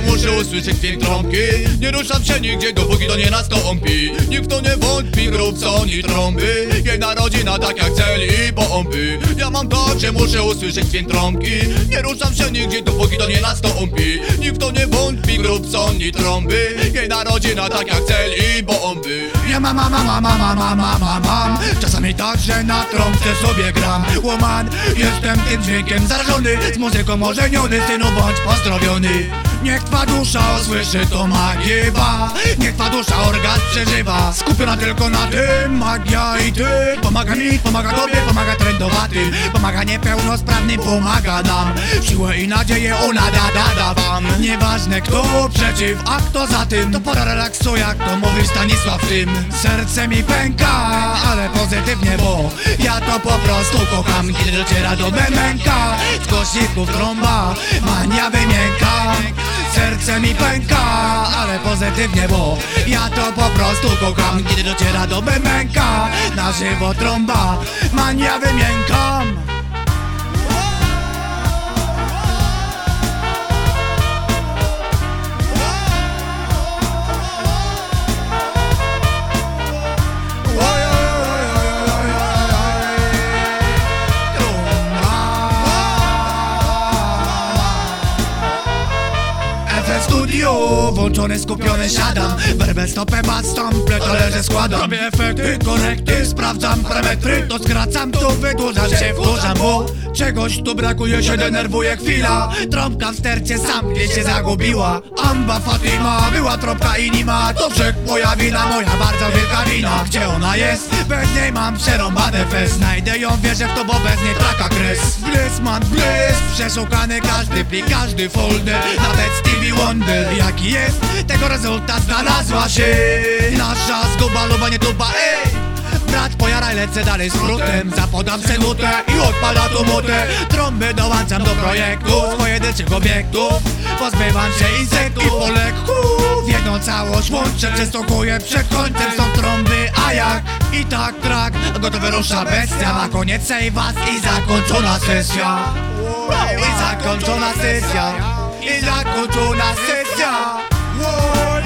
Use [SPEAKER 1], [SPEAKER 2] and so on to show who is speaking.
[SPEAKER 1] muszę usłyszeć dźwięk trąbki Nie ruszam się nigdzie, dopóki to nie nastąpi. Nikt to nie wątpi, grób co ni trąby. Jej narodzina tak jak cel i pompy Ja mam tak, że muszę usłyszeć dźwięk trąbki. Nie ruszam się nigdzie, dopóki to nie nastąpi. Nikt to nie wątpi, grób co ni trąby. Jej narodzina tak jak cel i pompy
[SPEAKER 2] nie mam. Czasami także na trąbce sobie gram. Łoman, jestem tym dźwiękiem zarażony Z muzyką ożeniony, synu bądź pozdrowiony. Niech twa dusza usłyszy to magiewa Niech twa dusza orgazm przeżywa. Skupiona tylko na tym, magia i ty. Pomaga mi, pomaga tobie, pomaga trendowatym Pomaga niepełnosprawnym, pomaga nam. Siłę i nadzieję ona da, da, da wam. Nieważne kto przeciw, a kto za tym. To pora relaksu, jak to mówi Stanisław tym Serce mi pęka, ale pozytywnie, bo Ja to po prostu kocham, kiedy dociera do bębenka Z głośników trąba, mania wymięka Serce mi pęka, ale pozytywnie, bo Ja to po prostu kocham, kiedy dociera do bębenka Na żywo trąba, mania wymiękam FL Studio, włączony, skupiony, siadam. Werbel stopę, bas, stample, talerze składam. Robię efekty, korekty, sprawdzam parametry To skracam, tu wydłużam się, wkurzam, bo Czegoś tu brakuje, się denerwuje chwila. Trąbka w stercie sam gdzieś się zagubiła. Amba Fatima, była trąbka i nie ma To wszak moja wina, moja bardzo wielka wina. Gdzie ona jest? Bez niej mam przerąbane fest. Znajdę ją, wierzę w to, bo bez niej traka kres. Bliss man, bliss Przeszukany każdy plik, każdy folder. Nawet Stevie Wonder Jaki jest? Tego rezultat znalazła się. Nasza zguba, luba, nie tuba, ej! Brat pojaraj, lecę dalej z skrótem Zapodam se nutę i odpada tu mutę. Trąby dołączam do projektu pojedynczych obiektów Pozbywam się insektów i po lekku W jedną całość łączę Przestokuję przed końcem Są trąby, a jak? I tak trak. Gotowy rusza bestia Na koniec save was i zakończona sesja. I zakończona sesja. I zakończona sesja. Wow.